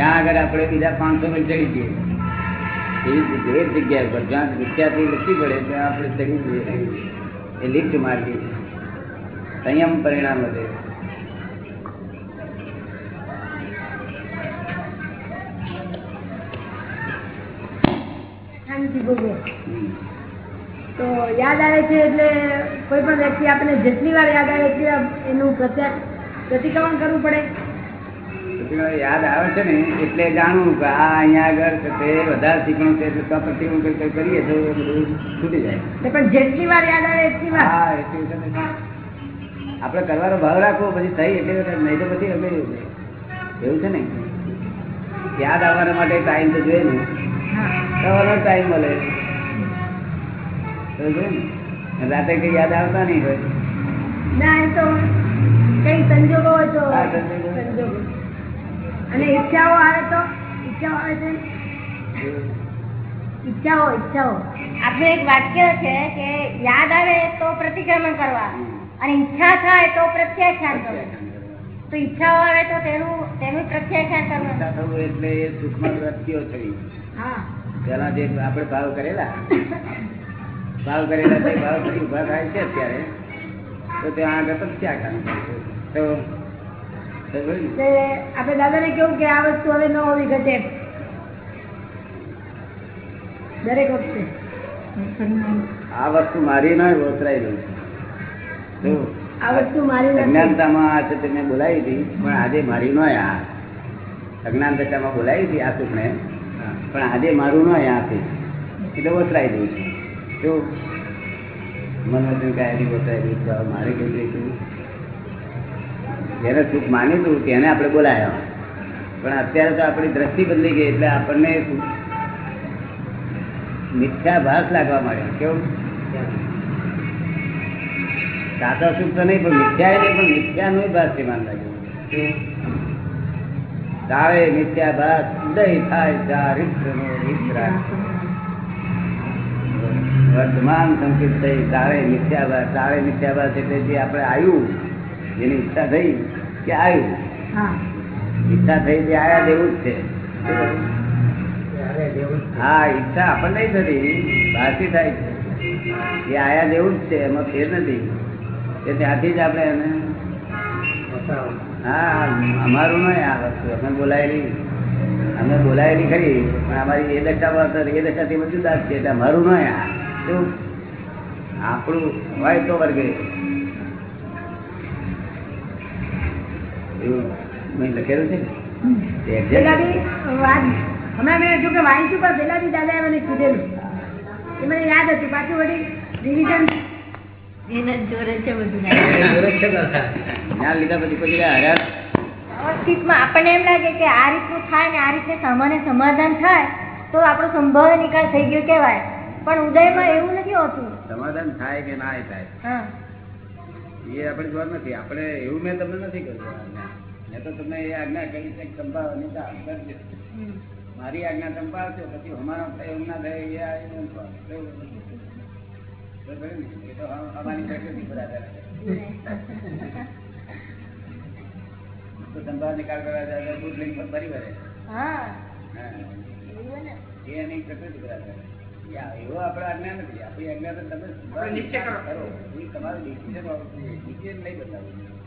ત્યાં આગળ આપણે બીજા પાંચસો મિલ ચડી જઈએ. એવી જગ્યા ઉપર, જ્યાં વિદ્યાર્થી લખી પડે ત્યાં આપણે ચડી જઈએ. એ લિફ્ટ માર્ગી. સંયમ પરિણામ વધે. તો યાદ આવે છે એટલે કોઈ પણ વ્યક્તિ આપણને જેટલી વાર યાદ આવે એટલી એનું પ્રત્યા પ્રતિક્રમણ કરવું પડે. યાદ આવે છે ને એટલે જાણવું કે આ અહીંયા આગળ તે વધારે શીખણું છે તો પછી હું કંઈક કરીએ તો બધું છૂટી જાય. પણ જેટલી વાર યાદ આવે એટલી વાર. હા એટલી વખત આપણે કરવાનો ભાવ રાખવો પછી થઈ એટલી વખત નહીં તો પછી અમે એવું છે ને? યાદ આવવાના માટે ટાઈમ તો જોઈએ ને. સવારનો ટાઈમ મળે? રાતે કઈ યાદ આવતા નહીં હોય. ના એ તો કઈ સંજોગો હોય તો સંજોગો. અને ઈચ્છાઓ આવે તો? ઈચ્છાઓ આવે છે ઈચ્છાઓ ઈચ્છાઓ. આપનું એક વાક્ય છે કે યાદ આવે તો પ્રતિક્રમણ કરવા અને ઈચ્છા થાય તો પ્રત્યાખ્યાન કરવું તો ઈચ્છાઓ આવે તો તેનું તેનું પ્રત્યાખ્યાન કરવું એટલે એ સૂક્ષ્મ વૃત્તિઓ થઈ હા. પેલા જે આપણે ભાવ કરેલા. ભાવ કરેલા તે ભાવ ઊભા થાય છે અત્યારે. તો ત્યાં આગળ પ્રત્યાખ્યાન. તો આપણે દાદાને કેવું કે આ વસ્તુ હવે ન હોવી ઘટે. દરેક વખતે. આ વસ્તુ મારી ન વોતરાયેલું છે. આ વસ્તુ મારી અજ્ઞાનતામાં આ છે બોલાવી હતી પણ આજે મારી નો આ. અજ્ઞાન દશામાં બોલાવી હતી આ સુખને પણ આજે મારું નો આ એટલે વતરાઈ દઉં છું. જો મનોરંજન કાયમી વતરાઈ દઉં મારે દઈશું જેને સુખ માન્યું તેને આપણે બોલાયા. પણ અત્યારે તો આપણી દ્રષ્ટિ બદલી ગઈ એટલે આપણને મિથ્યા ભાસ લાગવા માંડ્યો. કેવું? સાચા સુખ તો નહીં, પણ મિથ્યા નહીં, પણ મિથ્યા નો ભાસ છે માન લાગ્યો. તારે મિથ્યા ભાસ ઉદય થાય ચારિત્રનો વિતરાગ. વર્તમાન સંકેત થઈ, તારે મિથ્યા ભાસ, તારે મિથ્યાભાસ એટલે જે આપણે આવ્યું જેની ઈચ્છા થઈ કે આવ્યું હા. ઈચ્છા થઈ તે આયા દેવું જ છે. હા ઈચ્છા આપણને નહીં થતી. બહારથી થાય છે. એ આયા દેવું જ છે એમાં ફેર નથી. એ ત્યાંથી જ આપણે એને હા અમારું નહીં આ વસ્તુ. અમે બોલાયેલી. અમે બોલાયેલી ખરી પણ અમારી એ દશા એ દશાથી બધું જુદા જ છે એટલે અમારું નહીં આ. શું? આપણું હોય તો વર્ગે. એવું લખેલું છે હમણાં મેં જો કે વાંચ્યું પણ પેલા બી દાદાએ મને કીધેલું. એ મને યાદ હતું. પાછું વળી રિવિઝન આપણને એમ લાગે કે આ રીતનું થાય ને આ રીતે સામાન્ય સમાધાન થાય તો આપણો સંભાવ્ય નિકાલ થઈ ગયો કેવાય પણ ઉદયમાં એવું નથી હોતું. સમાધાન થાય કે ના થાય. હા. એ આપણે જોવા નથી. આપણે એવું મેં તમને નથી કર્યું. મેં તો તમને એ આજ્ઞા કરી છે સંભાળવાની કામ કરજો મારી આજ્ઞા સંભાળજો પછી અમારા થાય એમ ના થાય એ આ એવું સંભાળો. બરાબર ને? બરાબર ને? એ તો અમ- અમારી પ્રકૃતિ પર આધાર તો સંભાળ નિકાલ કરવા જાય દૂધ લઈને ફરી વળે હા હા. એવું ને એ એની પ્રકૃતિ પર આધાર યા, એવો આપણે આજ્ઞા નથી આપણી આજ્ઞા તો તમે નિશ્ચય કરો. તમારું ડિસિઝન ડિસિઝન નહીં બતાવવું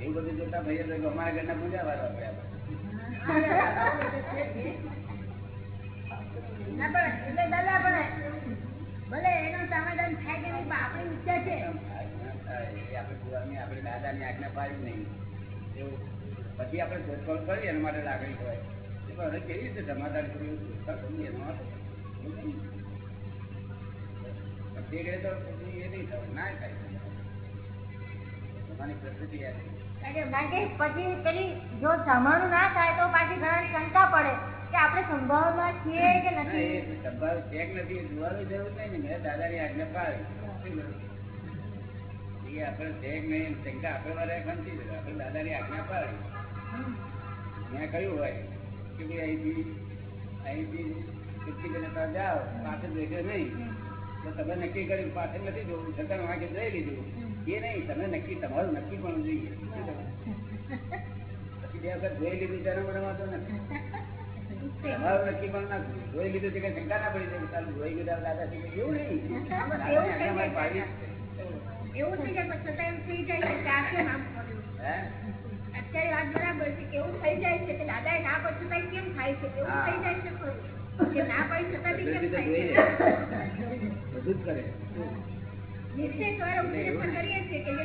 એવું બધું જોતા ભાઈએ તો અમારા ઘરના પૂજા વાળા પછી આપણે શોધખોળ કરીએ એના માટે લાગણી હોય. એ પણ હવે કેવી રીતે સમાધાન કર્યું શોધખોળ કરીએ એનો અર્થ. તે તો એ નહીં થયું. ના થાય. તમારી પ્રકૃતિ યાદ કે- પછી પેલી જો જમાનું ના થાય તો પાછી ઘણા શંકા પડે કે આપણે સંભાવમાં છીએ કે નથી? સંભાળ નથી જોવાની જરૂર નહીં ને. દાદાની આજ્ઞા પાડી. એ આપણે ચેક નહીં શંકા આપણે રાખવાની નથી. આપણે દાદાની આજ્ઞા પાડી. મેં કહ્યું હોય કે ભાઈ અહીંથી અહીંથી ચૂકી કિલોમીટર જાઓ પાછળ જોઈજો નહીં. તો તમે નક્કી કર્યું પાછળ નથી જોવું. છતાં વાંકે જોઈ લીધું. એ નહીં તમે નક્કી તમારું નક્કી પણ જોઈએ. પછી બે વખત જોઈ લીધું ત્યારે મને વાંધો નથી. તમારું નક્કી પણ ના જોઈ લીધું છે કે શંકા ના પડી જાય ચાલુ જોઈ લીધા દાદાજી કે એવું નહીં. એવું થઈ જાય છતાં એમ થઈ જાય કે આ કેમ આમ કર્યું અત્યારે વાત બરાબર છે કે એવું થઈ જાય છે કે ના પાડી છતાં કેમ થાય છે? એવું થઈ જાય છે કે ના પાડી છતાં કેમ થાય છે? બધું જ કરે.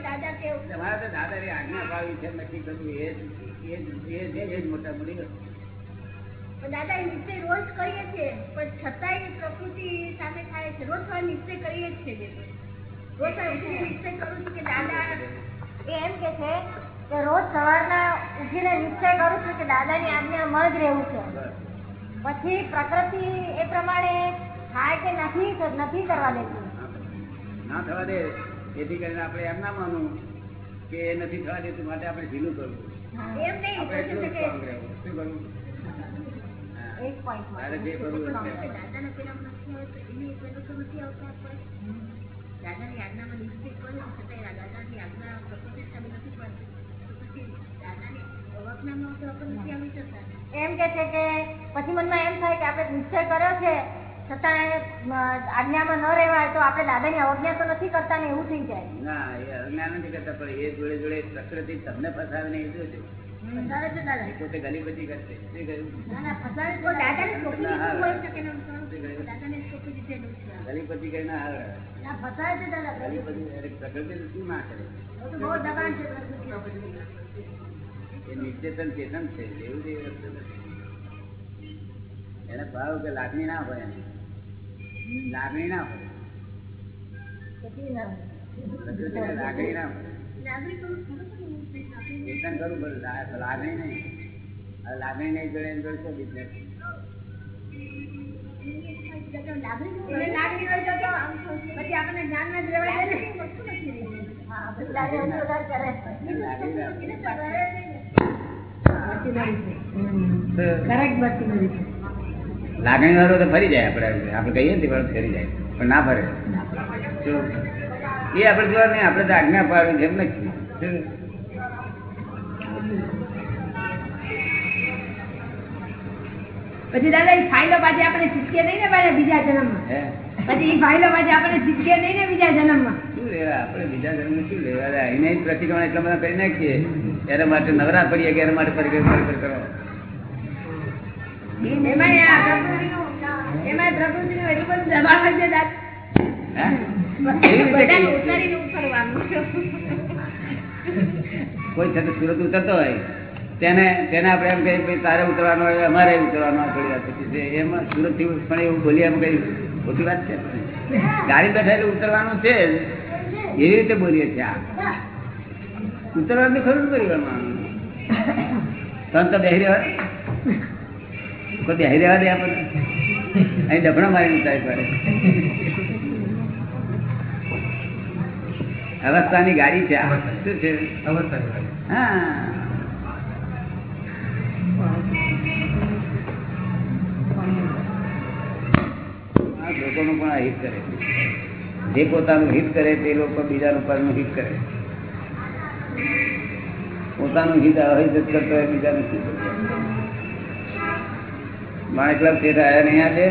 દાદા આજ્ઞા પાડી છે નક્કી એ જ મોટા દાદા નિશ્ચય રોજ કરીએ છીએ પણ છતાંય પ્રકૃતિ સામે થાય છે. રોજ સવારે નિશ્ચય કરીએ જ રોજ ઉઠીને નિશ્ચય કરું છું કે દાદા એ એમ કે છે કે રોજ સવારના ઉઠીને નિશ્ચય કરું છું કે દાદાની આજ્ઞામાં જ રહેવું છે. પછી પ્રકૃતિ એ પ્રમાણે થાય કે નથી નથી કરવા દેતી. ના થવા દે. એથી કરીને આપણે એમ ના માનવું કે એ નથી થવા દેતું માટે આપણે ઢીલું કરવું. આપણે જ. દાદાના આજ્ઞામાં કર્યો દાદાની આજ્ઞા પ્રકૃતિ સામે નથી પડતી. દાદાની નથી આવી શકતા. એમ કે છે કે પછી મનમાં એમ થાય કે આપણે નિશ્ચય કર્યો છે છતાં આજ્ઞામાં ન રહેવાય તો આપણે દાદાની અવજ્ઞા તો નથી કરતા ને એવું થઈ જાય. ના એ અજ્ઞાન નથી કરતા પણ એ જોડે જોડે પ્રકૃતિ તમને ફસાવે પોતે કરશે. ના પ્રકૃતિ શું કરે? એ નિશ્ચેતન ચેતન છે એવું જ એ વસ્તુ એને ભાવ કે લાગણી ના હોય એની લાગણી ના હોય. લાગણી ના હોય. લાગણી નહીં. લાગણી નહીં જોડે જોડે શું business? લાગણી હોય તો પછી આપણને જ્ઞાન જ ને. કરેક્ટ લાગણી વાળો તો ફરી જાય આપણે આપણે કહીએ ને વાળો ફરી જાય. પણ ના ફરે. એ આપણે જોવા નહીં આપણે તો આજ્ઞા પાડવી એમ નથી. પછી દાદા એ ફાઇલો પાછી આપણે ચીટકે નહીં ને પાછા બીજા જન્મમાં? પછી એ ફાઇલો પાછી આપણે ચીટકે નહીં ને બીજા જન્મમાં? શું લેવા? આપણે બીજા ધર્મ શું લેવા? એને પ્રતિક્રમણ એટલા બધા કરી નાખીએ. એના માટે નવરા પડીએ કે એના માટે પરિક્રમણ પરિક્રમા કરો કોઈ સાથે સુરત ઉતરતો હોય. તેને તેને આપણે એમ કહીએ તારે ઉતરવાનું હોય અમારે ઉતરવાનું હોય થોડી વાર પછી. એમાં સુરતથી પણ એવું બોલીએ એમ કઈ ખોટી વાત છે. ગાડી બેઠા એટલે ઉતરવાનું છે એવી રીતે બોલીએ છીએ આ. ઉતરવાનું ખરું ને પરિવારમાં. તન તો બેહી રહેવા કોઈ બેહી રહેવા દે આપણને. અહીં ડબણા મારી ઉતારી પડે. અવસ્થાની ગાડી છે. આ શું છે? હા. આ લોકોનું પણ હિત કરે જે પોતાનું હિત કરે તે લોકો બીજાનું પરનું હિત કરે. પોતાનું હિત અહિત કરતો હોય બીજાનું હિત કરતો હોય. માણેક ક્લબ થિયેટર આયા નહીં આજે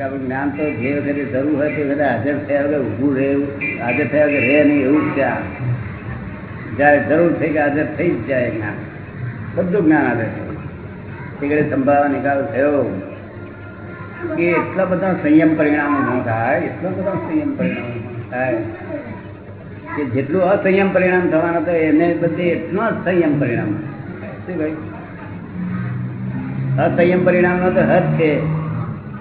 આવો જ્ઞાન તો જે વખતે જરૂર હોય તે વખતે હાજર થયા વગર ઉભું રહે એવું હાજર થયા વગર રહે નહીં એવું જ ત્યાં જયારે જરૂર થઈ કે હાજર થઈ જ જાય જ્ઞાન. બધું જ્ઞાન હાજર છે તે સંભાવના નિકાલ થયો. કે એટલા બધા સંયમ પરિણામો ન થાય, એટલા બધા સંયમ પરિણામો થાય. કે જેટલું અસંયમ પરિણામ થવાનું તો એને બદલે એટલો જ સંયમ પરિણામ. શું ભાઈ અસંયમ પરિણામ નો તો હદ છે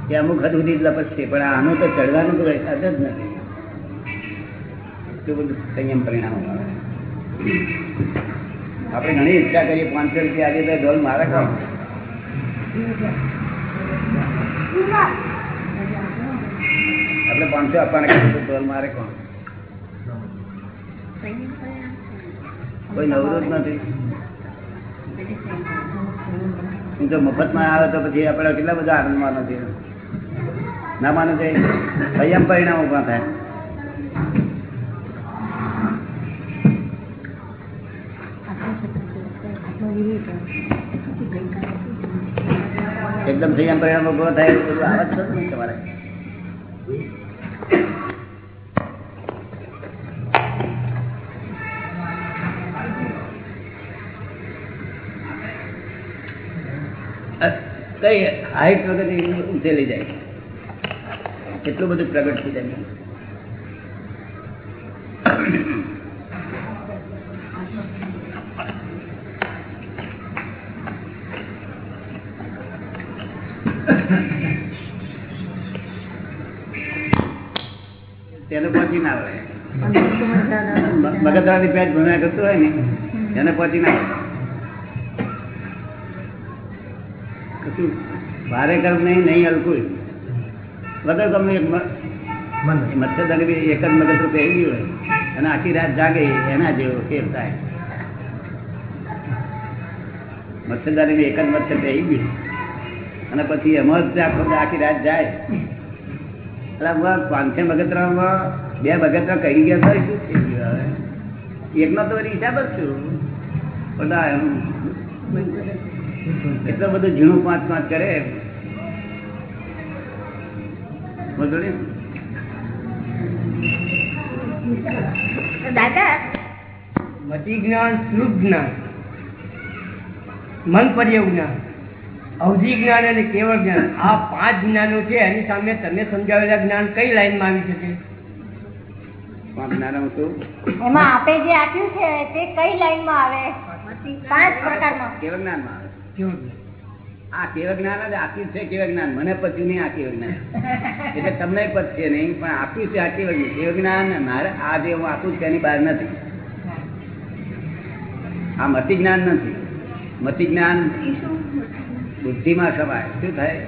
કે અમુક હદ સુધી જ લપસશે પણ આનું તો ચડવાનું તો કઈ હદ જ નથી. એટલું બધું સંયમ પરિણામ આપણે ઘણી ઈચ્છા કરીએ, પાંચસો રૂપિયા આજે તો ઢોલ મારે કોણ આપણે પાંચસો આપવાના કીધું તો મારે કોણ? કોઈ નવરું જ નથી જો મફતમાં આવે તો પછી આપણે કેટલા બધા આનંદમાં નથી. ના માનો છે સંયમ પરિણામ ઊભા થાય. એકદમ સંયમ પરિણામ ઊભો થાય એવું બધું આવે જ ખરું ને તમારે અ, કઈ હાઈટ વગર ઊંચે લઈ જાય એટલું બધું પ્રગટ થઈ જાય તેને પહોંચી ના આવે મગજવાળી પેટ ભણ્યા કરતું હોય ને એને પહોંચી ના આવે કશું ભારે કર્મ નહીં નહીં હલકું. વગર તમને એક મચ્છરદાની બી એક જ મગજ રૂપે એવી હોય. અને આખી રાત જાગે એના જેવો ફેર થાય. મચ્છરદાની બી એક જ મચ્છર બેહી ગયું. અને પછી એમાં જ આખી રાત જાય. પાંચસે મગતરામાં બે બગતરા કરી ગયા તો શું થઈ ગયું હવે? એકનો તો હિસાબ જ છું બધા એટલો બધો ઝીણું પાંચ પાંચ કરે દાદા. મતિ જ્ઞાન શુદ્ધ જ્ઞાન. મન પર્યવ જ્ઞાન અવધિ જ્ઞાન અને કેવળ જ્ઞાન. આ પાંચ જ્ઞાનો છે એની સામે તમે સમજાવેલા જ્ઞાન કઈ લાઈનમાં આવી શકે? એમાં આપે જે આપ્યું છે તે કઈ લાઈનમાં આવે? પાંચ પ્રકારમાં. કેવ જ્ઞાનમાં આવે. આ કેવ જ્ઞાન જ આપ્યું છે કેવ જ્ઞાન. મને પચ્યું નહીં આ કેવ જ્ઞાન. એટલે તમને પચશે નહીં પણ આપ્યું છે આ કેવ જ્ઞાન. કેવ જ્ઞાન મારે આ જે હું આપું છું એની બહાર નથી. આ મતિ જ્ઞાન નથી. મતિ જ્ઞાન બુદ્ધિમાં સમાય શું થાય?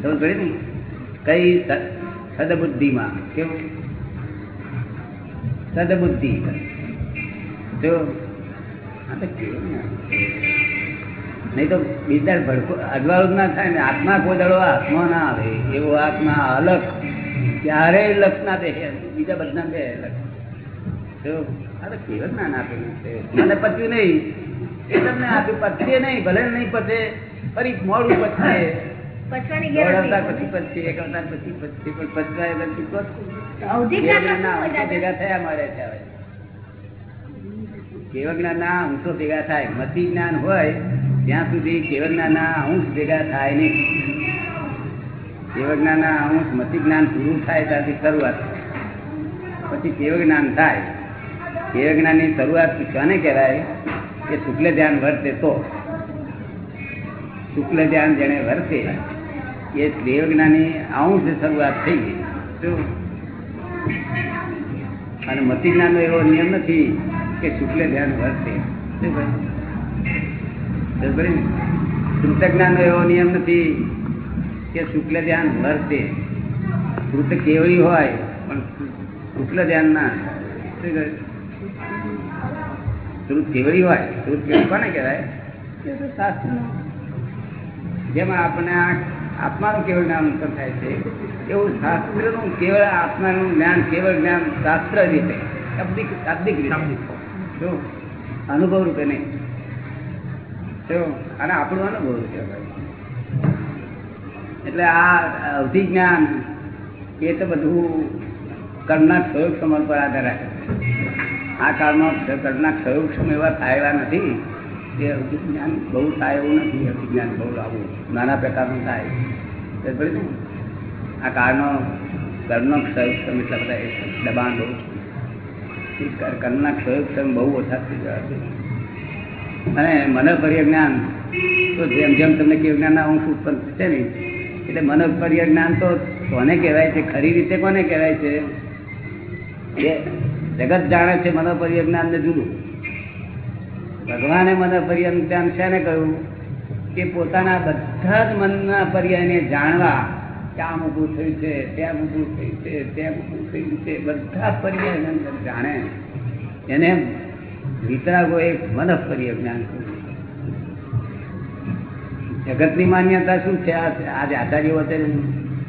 સમજ પડી ને? કઈ સદબુદ્ધિમાં? કેવું? સદબુદ્ધિ. જો? નહીં તો બીજા ભડકો અજવાળું ના થાય ને. આત્મા કોદળો આત્મા ના આવે. એવો આત્મા અલગ ક્યારેય લક્ષ ના દે બીજા બધા બે લક્ષ જો અરે કેવું જ્ઞાન આપેલું મને પત્યું નહીં. એ તમને આપ્યું પચશે નહીં ભલે નહીં પચે ફરી મોડું પચશે ત્યાં કેવ જ્ઞાન ના અંશો ભેગા થાય મતિ જ્ઞાન હોય ત્યાં સુધી કેવ જ્ઞાન ના અંશ ભેગા થાય નહીં. કેવ જ્ઞાન ના અંશ મતિ જ્ઞાન પૂરું થાય ત્યાંથી શરૂઆત. પછી કેવ જ્ઞાન થાય? કેવ જ્ઞાનની શરૂઆત કોને કહેવાય? કે શુક્લ ધ્યાન વર્તે તો શુક્લ ધ્યાન જેને વર્તે, એ દેવ જ્ઞાની અંશ શરૂઆત થઈ ગઈ અને મતિ જ્ઞાનનો એવો નિયમ નથી કે શુક્લ ધ્યાન વર્તે શું ભાઈ? સમજ પડી ને? શ્રુત જ્ઞાનનો એવો નિયમ નથી કે શુક્લ ધ્યાન વર્તે કૃત કેવળી હોય, પણ શુક્લ ધ્યાન ના શું? શ્રુત કેવડી હોય? શ્રુત કેવડી કોને કહેવાય? એ તો શાસ્ત્રનું. જેમાં આપણને આ આત્માનું કેવળ જ્ઞાન ઉત્પન્ન થાય છે એવું શાસ્ત્રનું કેવળ આત્માનું જ્ઞાન કેવળ જ્ઞાન શાસ્ત્ર રીતે? શાબ્દિક શાબ્દિક રીતે. અનુભવ રૂપે નહીં. અને આપણું અનુભવ રૂપે એટલે આ અવધિ જ્ઞાન એ તો બધું કરનાર ક્ષયોગ સમર્પણ પર આધાર. રાખે છે આ કાળમાં કર્ણના ક્ષયોક્ષમ એવા થાય નથી તે જ્ઞાન બહુ થાય એવું નથી અભિજ્ઞાન જ્ઞાન બહુ લાવવું નાના પ્રકારનું થાય? આ કાળનો કર્ણનો ક્ષયોક્ષમ એટલા બધા દબાણ બહુ કર્ણના ક્ષયોગ બહુ ઓછા થઈ ગયા છે. અને મનોપર્ય જ્ઞાન, તો જેમ જેમ તમને કે જ્ઞાનના અંશ ઉત્પન્ન થશે ને, એટલે મનોપર્ય જ્ઞાન તો કોને કહેવાય છે? ખરી રીતે કોને કહેવાય છે? જગત જાણે છે મનોપર્ય જ્ઞાન ને જુદું ભગવાને મનોપર્ય જ્ઞાન શેને કહ્યું કે પોતાના બધા જ મનના પર્યાયને જાણવા ક્યાં ઊભું થયું છે ત્યાં ઊભું થયું છે ત્યાં ઊભું થયું છે, બધા પર્યાય જાણે એને વિતરાગો એક મનસ્પર્ય જ્ઞાન કહ્યું. જગતની માન્યતા શું છે આજે આચાર્યો વચ્ચે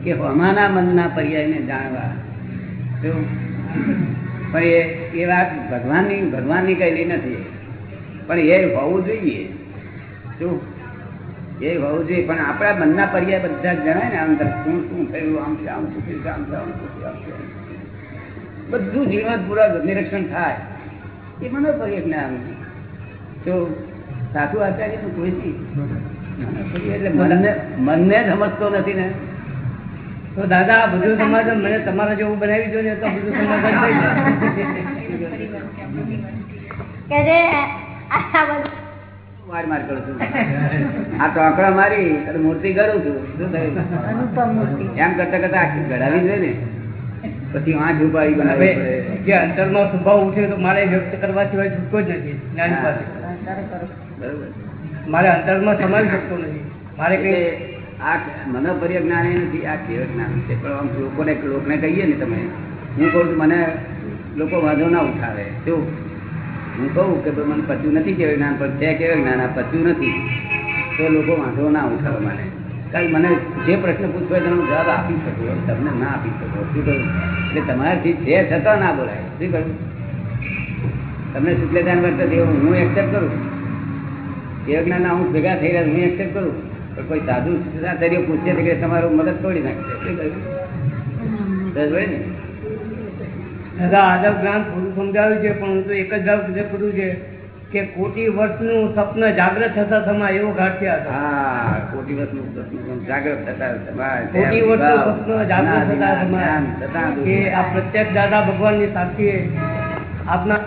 કે હમાના મનના પર્યાયને જાણવા શું? પણ એ એ વાત ભગવાનની ભગવાનની કહેલી નથી. પણ એ હોવું જોઈએ. શું? એ હોવું જોઈએ. પણ આપણા મનના પર્યાય બધા જણાય ને અંદર શું શું થયું આમ છે આમ શું થયું આમ છે આમ શું થયું, આમ છે, બધું જીવન પૂરા નિરીક્ષણ થાય. એ મને પર્યાય જ્ઞાન જો સાધુ આચાર્ય તો કોઈ નહીં. એટલે મનને મનને સમજતો નથી ને. તો દાદા આ બધું સમાધાન મને તમારા જેવું બનાવી દો ને તો બધું સમાધાન થઈ જાય કે જે આ બધું. માર માર કરું છું. આ ચોકડા મારી અને મૂર્તિ કરું છું. શું થયું? એમ કરતા કરતા આખી ઘડાવી જોઈએ ને પછી આંખ ઉપાડી હવે જે અંતરમાં સ્વભાવ ઉઠે તો મારે વ્યક્ત કરવા સિવાય છૂટકો જ નથી જ્ઞાન પાસે. બરોબર. મારે અંતરમાં સમાવી શકતો નથી. મારે કઈ આ મનોપર્ય જ્ઞાન એ નથી, આ કેવ જ્ઞાન છે. પણ આમ લોકોને લોકોને કહીએ ને તમે, હું કહું છું, મને લોકો વાંધો ના ઉઠાવે. શું? હું કહું કે મને પચ્યું નથી કેવું જ્ઞાન, પણ છે કેવું જ્ઞાન, આ પચ્યું નથી. તો લોકો વાંધો ના ઉઠાવે મને. કારણ મને જે પ્રશ્ન પૂછવો તેનો જવાબ આપી શકું તમને ના આપી શકો. શું કહ્યું એટલે તમારાથી છે છતાં ના બોલાય. શું કહ્યું તમને શુક્લ ધ્યાન વર્તે હું એક્સેપ્ટ કરું? કેવ જ્ઞાન હું ભેગા થઈ રહ્યા હું એક્સેપ્ટ કરું? પણ કોઈ સાધુ આચાર્ય પૂછે છે કે તમારું મદદ તોડી નાખશે ને? દાદા આદવ જ્ઞાન થોડું સમજાવ્યું છે પણ હું તો એક જ ભાવ કરું છે કે કોટી વર્ષનું સ્વપ્ન જાગ્રત થતા થમા એવો ઘાટિયા હતા હા કોટી વર્ષનું સ્વપ્ન જાગ્રત થતા કોટી વર્ષનું સ્વપ્ન જાગ્રત થતા જ્ઞાન, કે આ પ્રત્યક્ષ દાદા ભગવાનની સાક્ષીએ આપના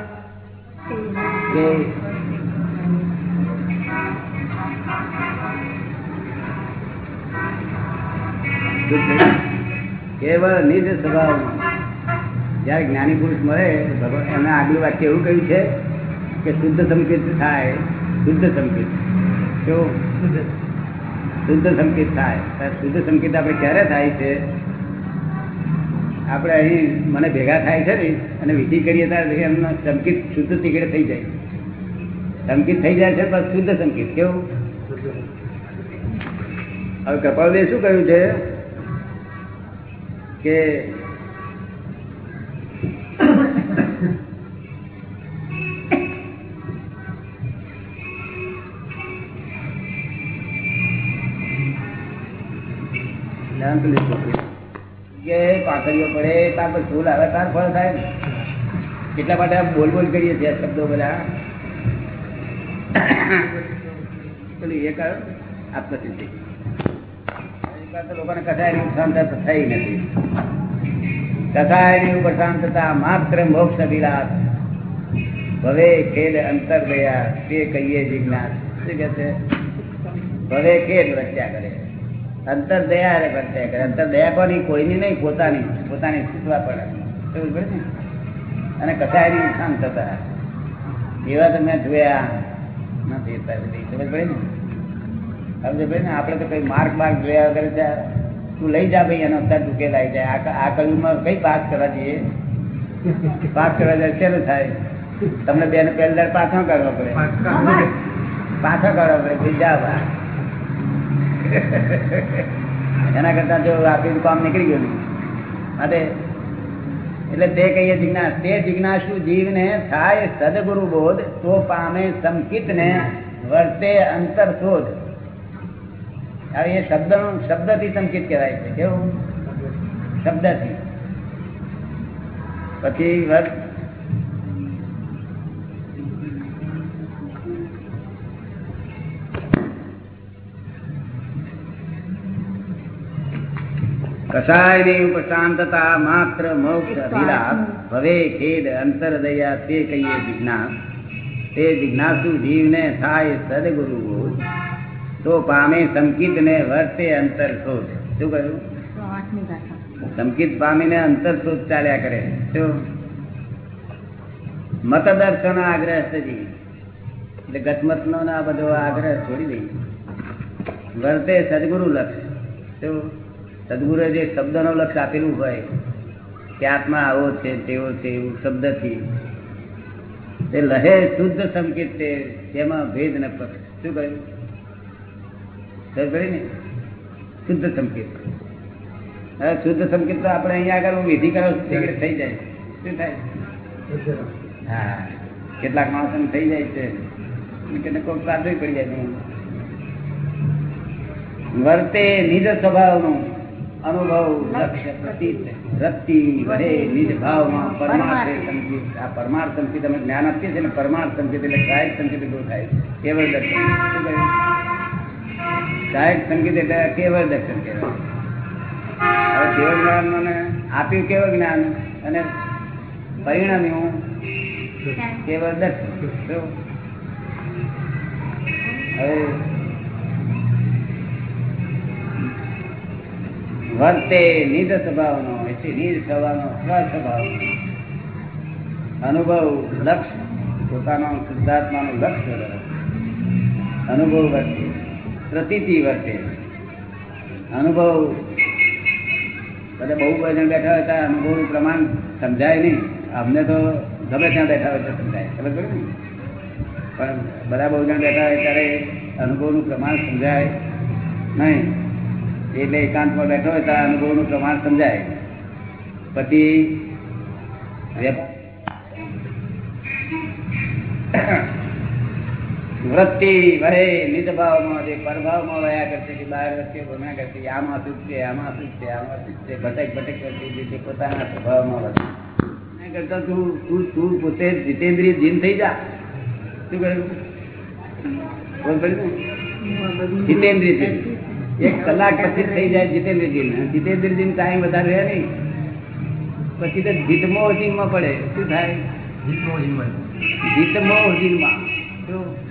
કેવળ નિજ સ્વભાવ જયારે જ્ઞાની પુરુષ મળે ભગવાન એના આગલું વાક્ય એવું કહ્યું છે કે શુદ્ધ સંકેત થાય શુદ્ધ સંકેત. કેવું શુદ્ધ સંકેત થાય. શુદ્ધ સંકેત આપણે ક્યારે થાય છે? આપણે અહીં મને ભેગા થાય છે ને અને વિધિ કરીએ ત્યારે એમનો સંકેત શુદ્ધ તીકડે થઈ જાય. સંકેત થઈ જાય છે પણ શુદ્ધ સંકેત કેવું? હવે કપાલદેવ શું કહ્યું છે? કે પાંખડીઓ પડે તાર પર ફૂલ આવે તાર ફળ થાય ને. એટલા માટે બોલ બોલ કરીએ છીએ શબ્દો બધા. પેલું એ કર આત્મસિદ્ધિ. ઉપશાંતતા ઉપશાંતતા અંતર દયા રચ્યા કરે. અંતર દયા કોની? કોઈની નહીં, પોતાની. પોતાની શીખવા પડે. સમજ પડે ને? અને થતા. એવા તો જોયા. નથી સમજ પડે ને? સમજ ભાઈ ને? આપણે તો કઈ માર્ક માર્ક જોયા વગર છે. તું લઈ જા ભાઈ એનો અત્યારે તું લાવી જાય આ કલયુગમાં કઈ પાસ કરવા જઈએ? પાસ કરવા જાય શેનું થાય? તમને બેને પહેલા પાછો કરવો પડે. પાછો કરવો પડે. ભાઈ એના કરતા જો આપેલું કામ નીકળી ગયું માટે એટલે તે કહીએ જિજ્ઞાસ, તે જિજ્ઞાસુ જીવને થાય સદગુરુ બોધ તો પામે સંકિત ને વર્તે અંતર શોધ. હવે એ શબ્દનું શબ્દથી સંકિત કહેવાય છે કેવું શબ્દથી પછી વર્ત કસાયની ઉપશાંતતા માત્ર મોક્ષ અભિલાષ ભવે ખેદ અંતર દયા તે કહીએ જિજ્ઞાસ તે જિજ્ઞાસુ જીવને થાય સદગુરુ બોધ તો પામે સંકિત ને વર્તે અંતર શોધ. શું કહ્યું? સંકિત પામીને અંતર શોધ ચાલ્યા કરે. શું? મતદર્શન આગ્રહ સજી. એટલે ગતમત નો આ બધો આગ્રહ છોડી દઈ વર્તે સદગુરુ લક્ષ. શું? સદગુરુએ જે શબ્દનો લક્ષ આપેલું હોય કે આત્મા આવો છે તેવો છે એવું શબ્દથી તે લહે શુદ્ધ સંકેત છે તેમાં ભેદ ન પક્ષ શું કહ્યું? ને. શુદ્ધ સંકેત. હવે શુદ્ધ સંકેત તો આપણે અહીંયા આગળ હું વિધિ કરો થઈ જાય. શું થાય? હા, કેટલાક માણસો થઈ જાય છે. કેટલાક કોઈ પ્રાર્થના પડી જાય વર્તે નિજ સ્વભાવનું અનુભવ લક્ષ્ય પ્રતીત. વૃત્તિ વડે નિજ ભાવમાં પરમાર્થ સંકેત. આ પરમાર્થ સંકેત અમે જ્ઞાન આપીએ છીએ ને પરમાર્થ સંકેત એટલે સહાયક સંકેત થાય કેવળ દર્શન. સહાયક સંગીત એટલે કેવળ દર્શન કહેવાય હવે કેવળ જ્ઞાન આપ્યું કેવળ જ્ઞાન અને પરિણામ્યું કેવળ દર્શન હવે વર્તે નિજ સ્વભાવનો એટલે નિજ સ્વભાવનો સ્વસ્વભાવ અનુભવ લક્ષ્ય પોતાનો શુદ્ધાત્માનું લક્ષ્ય અનુભવ વર્તે. પ્રતીતિ વર્તે અનુભવ, બધા બહુ જણ બેઠા હોય ત્યાં અનુભવનું પ્રમાણ સમજાય નહીં. અમને તો ગમે ત્યાં બેઠા હોય તો સમજાય. ખબર પડે ને? પણ બધા બહુ જણ બેઠા હોય ત્યારે અનુભવનું પ્રમાણ સમજાય નહીં. એટલે એકાંતમાં બેઠો હોય ત્યારે અનુભવનું પ્રમાણ સમજાય. પછી વૃત્તિ વહે નિજભાવમાં જે પરભાવમાં વયા કરશે કે બહાર વચ્ચે ભમ્યા કરશે આમાં સુખ છે આમાં સુખ છે આમાં સુખ છે ભટક ભટક કરતી જે પોતાના સ્વભાવમાં વધે એના કરતા તું તું તું પોતે જીતેન્દ્રિય જીન થઈ જા. શું કર્યું જીતેન્દ્રિય એક કલાક પછી થઈ જાય જીતેન્દ્રિય જીન. કાંઈ વધારે રહે નહીં. પછી તો જીતમો જીનમાં પડે. શું થાય? જીતમો જીનમાં. શું?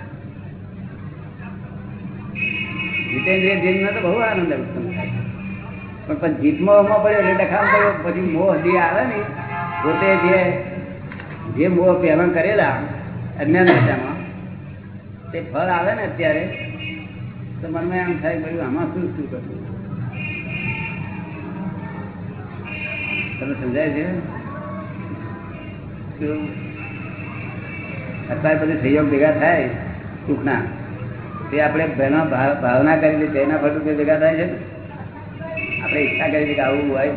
જીતેન્દ્રિય જીનમાં તો બહુ આનંદ ઉત્પન્ન થાય પણ જીતમાં જીતમોહમાં પડ્યો એટલે ડખામ પડ્યો, પછી મોહ હજી આવે ને પોતે જે જે મોહ પહેલા કરેલા, અજ્ઞાન દશામાં તે ફળ આવે ને અત્યારે, તો મનમાં એમ થાય ભાઈ આમાં શું શું કરવું? તમે સમજાય છે? અત્યારે પછી સહયોગ ભેગા થાય સુખના તે આપણે બહેનો ભાવ- ભાવના કરેલી તેના ફરતું ભેગા થાય છે આપણે ઈચ્છા કરી કે આવું હોય.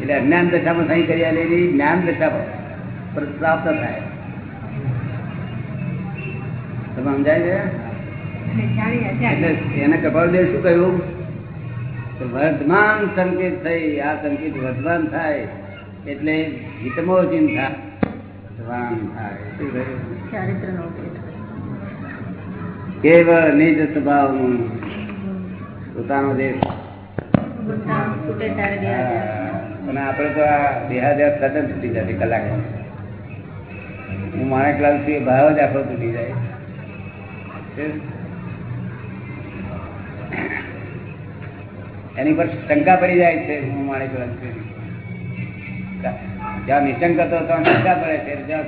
એટલે અજ્ઞાન દશામાં સહી કરી આલેલી જ્ઞાન દશામાં પ્રાપ્ત થાય. તમે સમજાય છે? એટલે એને કપાળદેવ શું કહ્યું? વર્ધમાન સંકેત થઈ, આ સંકેત વર્ધમાન થાય, એટલે હિતમોચિન થાય. વર્ધમાન થાય કેવળ નિજ સ્વભાવ. પોતાનો દેશ. અને આપણે તો આ દેહાદ્યાસ તદ્દન તૂટી જાય કલાક. હું માણેકલાલ છું એ ભાવ જ આપણો તૂટી જાય. એની પર શંકા પડી જાય છે હું માણેકલાલ છું જ્યાં નિશંક હતો ત્યાં શંકા પડે છે જ્યાં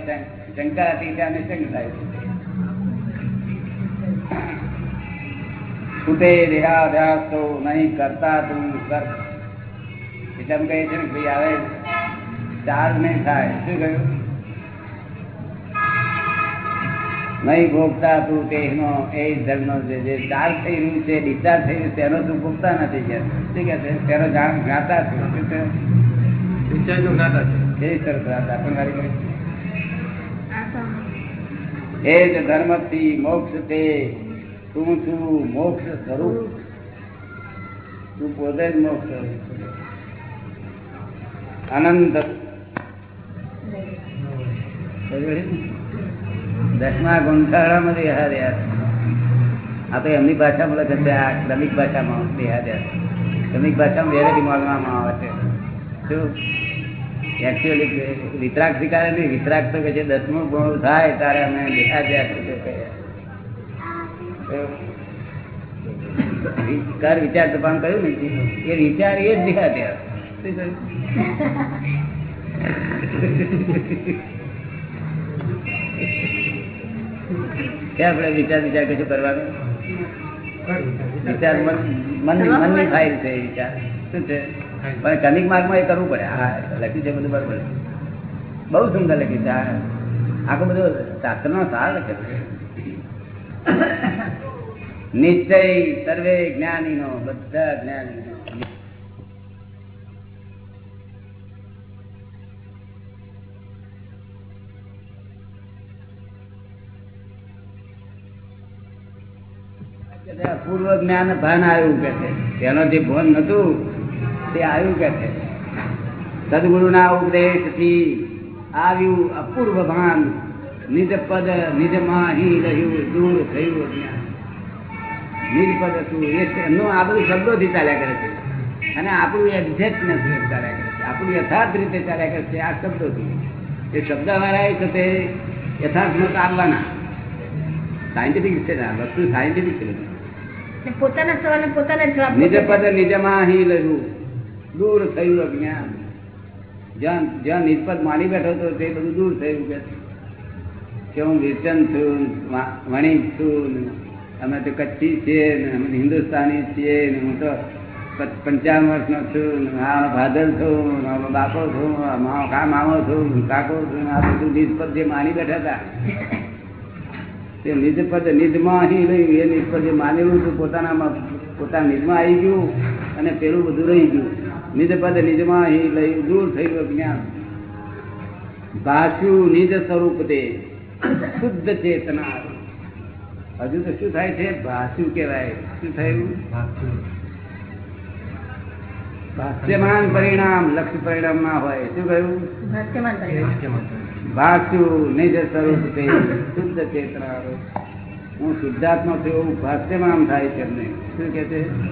શંકા હતી ત્યાં નિશંક થાય છે. છૂટે દેહાધ્યાસ તો નહીં કરતા તું કર એટલે એમ કહે છે ને ભાઈ આવે ચાર્જ નહીં થાય. શું કહ્યું? નહીં ભોગતા તું તેનો એ ધર્મનો જે જે ચાર્જ થઈ રહ્યું છે ડિસ્ચાર્જ થઈ રહ્યું તેનો તું ભોગતા નથી કે. શું કે છે? તેનો જાણ જ્ઞાતા છે. શું છે. એ સરસ વાળી કરી એ જ ધર્મથી મોક્ષ તે તું છું મોક્ષ સ્વરૂપ. તું પોતે જ મોક્ષ છે. દસમા ગુંઠાળામાં દેહાદ્યાસ આ તો એમની ભાષામાં લખે છે, આ ક્રમિક ભાષામાં દેહાદ્યા ક્રમિક ભાષામાં વેરેથી માનવામાં આવે છે. શું? એકચ્યુઅલી વિતરાક સ્વીકારે નહીં વિતરાક તો કે છે, દસમું ગુણ થાય ત્યારે અમે દેહાદ્યા વિચાર વિચાર તપામ કહ્યું ને એ વિચાર એ જ શું કહ્યું? આપણે વિચાર વિચાર કશું કરવાનું? વિચાર મન મનની ફાઇલ છે વિચાર. શું છે? પણ કનિક માર્ગમાં એ કરવું પડે. હા લખ્યું છે બધું બરોબર. બહુ સુંદર લખ્યું છે. આખું બધો શાસ્ત્રનો સાર લખે છે. નિશ્ચય સર્વે જ્ઞાનીનો, બધા જ્ઞાની પૂર્વ જ્ઞાન ભાન આવ્યું કે છે? તેનો જે ભાન નતું, તે આવ્યું કે છે? સદગુરુના ઉપદેશથી આવ્યું અપૂર્વ ભાન. નિજ પદ નિજ માહી રહ્યું દૂર થયું નિજ પદ શું એ આ બધું શબ્દોથી ચાલ્યા કરે છે. અને આપણું એક્ઝેક્ટનેસ ચાલ્યા કરે છે. આપણું યથાર્થ રીતે ચાલ્યા કરે છે આ શબ્દોથી. એ શબ્દ અમારા છે તે યથાર્થમાં આવવાના સાયન્ટિફિક છે ને વસ્તુ સાયન્ટિફિક છે. પોતાના સવાલ પોતાના જવાબ નિજ પદ નિજમાં અહીં લયું દૂર થયું અજ્ઞાન. જ્યાં જ્યાં નિષ્પદ માની બેઠો હતો તે બધું દૂર થયું કે કે હું વિરચન છું વણિક છું અમે તો કચ્છી છીએ અમે હિન્દુસ્તાની છીએ હું તો પંચાવન વર્ષનો છું આ ભાદર છું બાપો છું કા મામો છું કાકો છું આ બધું નિષ્પદ જે માની બેઠા હતા. તે નિજપદ નિજમાં અહીં રહ્યું એ નિષ્પદ જે માનેલું હતું, પોતાનામાં, પોતાના નિજમાં આવી ગયું, અને પેલું બધું રહી ગયું. નિજપદ નિજમાં અહીં લઈ, દૂર થઈ ગયો જ્ઞાન. ભાષ્યું નિજ સ્વરૂપ તે શુદ્ધ ચેતના. હજુ તો શું થાય છે? ભાષ્યું કહેવાય. શું થયું? ભાષ્યમાન પરિણામ લક્ષ્ય પરિણામ ના હોય. શું કહ્યું. ભાષ્યું નિજ સ્વરૂપ છે. શુદ્ધ ચેતના. હું શુદ્ધાત્મા છું એવું ભાષ્યમાન થાય છે એમને. શું કે છે?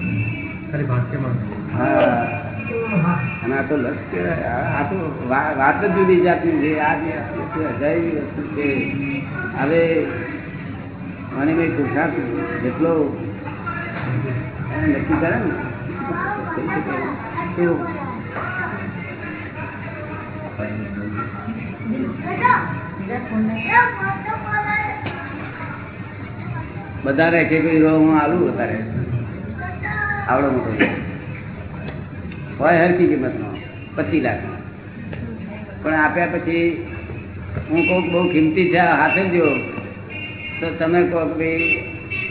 હા. અને આ તો લક્ષ્ય આ- તો વાત જ જુદી જાતની છે. આ જે અજાયબી વસ્તુ છે. હવે મને કઈ પુરસાદ જેટલો નક્કી કરે ને એવું. બધા રહે કે રો હું આલું વધારે. આવડો મોટો. હોય હરકી કિંમતનો પચીસ લાખ પણ આપ્યા પછી હું કહું બહુ કિંમતી છે હાથે જ તો તમે કહો કે ભાઈ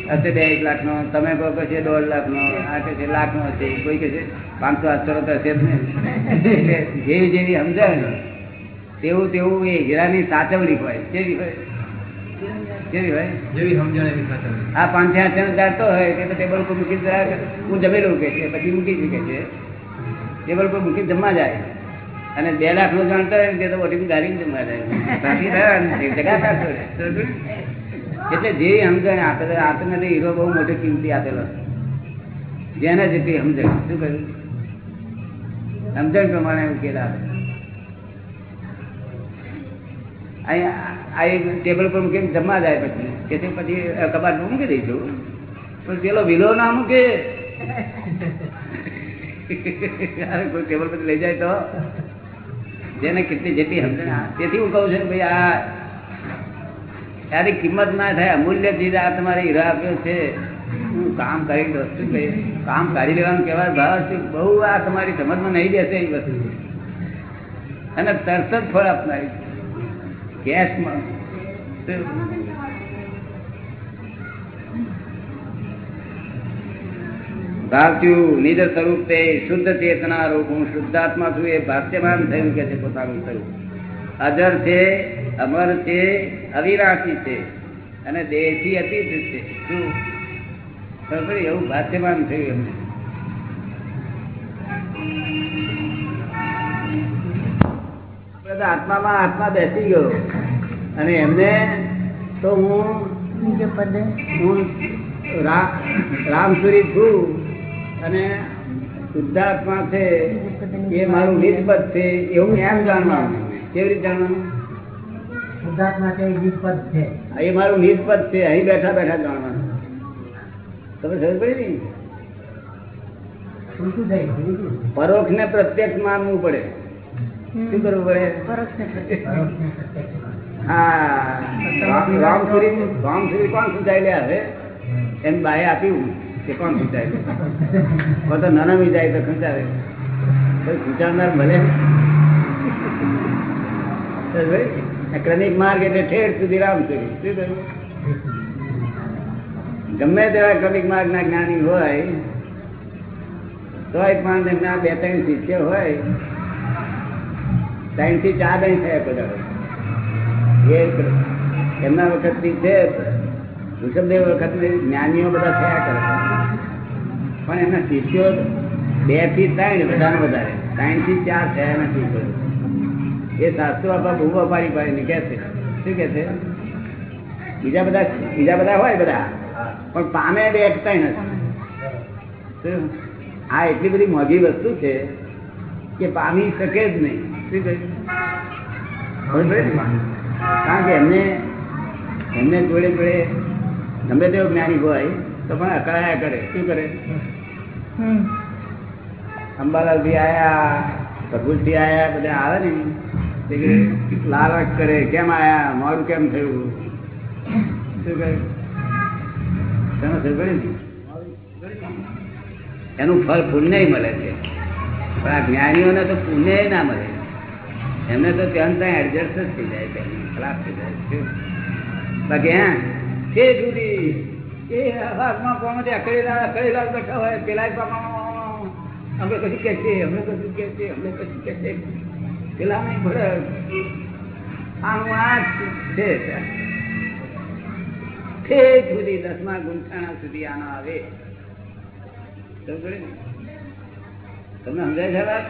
હશે બે એક લાખનો તમે કહો કે છે દોઢ લાખનો આ કે છે લાખનો હશે કોઈ કે છે પાંચસો આઠસો તો હશે જ નહીં જેવી જેવી જેવી ને તેવું તેવું એ હીરાની સાચવણી હોય. કેવી હોય? કેવી હોય? જેવી સમજણ એવી સાચવણી. આ પાંચ આઠ જણ ચાલતો હોય તે તો ટેબલ ઉપર મૂકી હું જમેલું કે છે પછી મૂકી શકે છે. ટેબલ પર મૂકી જમવા જાય. અને બે લાખનું જાણતા હોય ને તો ઓટીપી ગાડી જમવા જાય. એટલે જે સમજણ આપે તો હીરો બહુ મોટો કિંમતી આપેલો. જેને જેટલી સમજણ શું કહ્યું? સમજણ પ્રમાણે ઉકેલ અહીંયા આ એક ટેબલ પર મૂકીને જમવા જાય પછી. તેથી પછી કબાટ મૂકી દઈશું. પણ પેલો વિલો ના મૂકે. કોઈ ટેબલ પર લઈ જાય તો? જેને કેટલી જેટલી સમજણ તેથી હું કહું છું ભાઈ, આ ત્યારે કિંમત ના થાય, અમૂલ્ય ચીજ આ તમારે હીરા આપ્યો છે. હું કામ કરી દઉં શું કહીએ કામ કાઢી લેવાનું કહેવાય ભાવ છે. બહુ આ તમારી સમજમાં નહીં બેસે એ વસ્તુ. અને તરત જ ફળ આપનારી કેશમાં શું? નિજ સ્વરૂપ તે શુદ્ધ ચેતના રૂપ હું શુદ્ધાત્મા છું એ ભાષ્યમાન થયું કે છે પોતાનું સ્વરૂપ અજર છે અમર છે અવિનાશી છે અને દેહથી અતીત છે. શું? એવું ભાષ્યમાન થયું એમને. આત્મામાં આત્મા બેસી ગયો. અને એમને તો હું નિજ પદે. હું રામસુરી છું. અને શુદ્ધાત્મા છે એ મારું નિષ્પદ છે એવું એમ જાણવાનું. કેવી રીતે જાણવાનું? શુદ્ધાત્મા છે નિષ્પદ છે? એ મારું નિષ્પદ છે. અહીં બેઠા બેઠા જાણવાનું. તમે સમજ પડી ને પરોક્ષ ને પ્રત્યક્ષ માનવું પડે. શું કરવું પડે? પરોક્ષ ને પ્રત્યક્ષ હા. રામ- રામસુરી રામસુરી કોણ સુધાઈ લે હવે એમ બાય આપ્યું. કે કોણ કોઈ તો નાના જાય તો ખંચાવે. ખંચાવનાર ભલે. ક્રમિક માર્ગ એટલે ઠેર સુધી રામ સુધી ગમે તેવા ક્રમિક માર્ગ ના જ્ઞાની હોય, તોય પણ એમના બે ત્રણ શિષ્ય હોય ત્રણથી ચાર અહીં થયા બધા એ એમના વખતથી છે ઋષભદેવ વખત જ્ઞાનીઓ બધા થયા કરે. પણ એમના શિષ્યો બેથી ત્રણ બધાને વધારે. ત્રણથી ચાર થયા એના શિષ્યો એ સાસુ આપણા બહુ વેપારી પાડીને કે છે. શું કે છે? બીજા બધા બીજા બધા હોય બધા. પણ પામે બે એકતા નથી. આ એટલી બધી મોંઘી વસ્તુ છે કે પામી શકે જ નહીં. શું કહ્યું કારણ કે એમને એમને જોડે જોડે ગમે તેવો જ્ઞાની હોય તો પણ અકળાયા કરે. શું કરે? અંબાલાલથી આયા પ્રભુલથી આયા, બધા આવે ને. લાલચ કરે, કેમ આયા, મારું કેમ થયું? શું કહે? એનું ફળ પુણ્ય મળે છે. પણ આ જ્ઞાનીઓને તો પુણ્ય ના મળે. એમને તો ત્યાં ત્યાં એડજસ્ટ જ થઈ જાય ખરાબ થઈ જાય? બાકી હા છે સુધી દસમા ગુંઠાણા સુધી આનો આવે. તમે સમજાય છે વાત?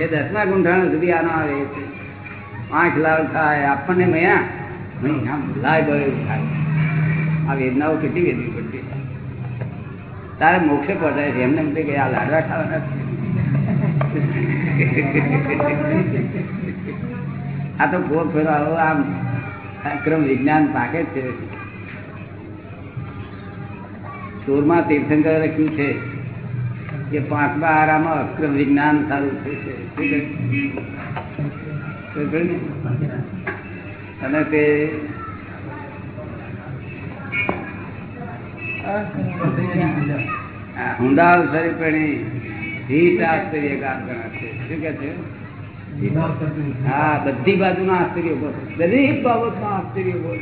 એ દસમા ગુંઠાણા સુધી આનો આવે છે. આંખ લાલ થાય, આપણને મયા. નહીં, આમ લાય પડતી તારે મોક્ષે પહોંચાય છે, એમને એમ કે આ લાડવા ખાવાના છે. આ તો ગોળ ફેરો આવો, આમ અક્રમ વિજ્ઞાન પાકે છે. ચોરમાં તીર્થંકર લખ્યું છે કે પાંચમા આરામાં અક્રમ વિજ્ઞાન સારું ને? અને તે આ હુંડાળ સ્વરૂપેણી આશ્ચર્ય કામ છે. શું કે છે? હા, બધી બાજુના આશ્ચર્ય. દરેક બાબતમાં આશ્ચર્ય ઊભો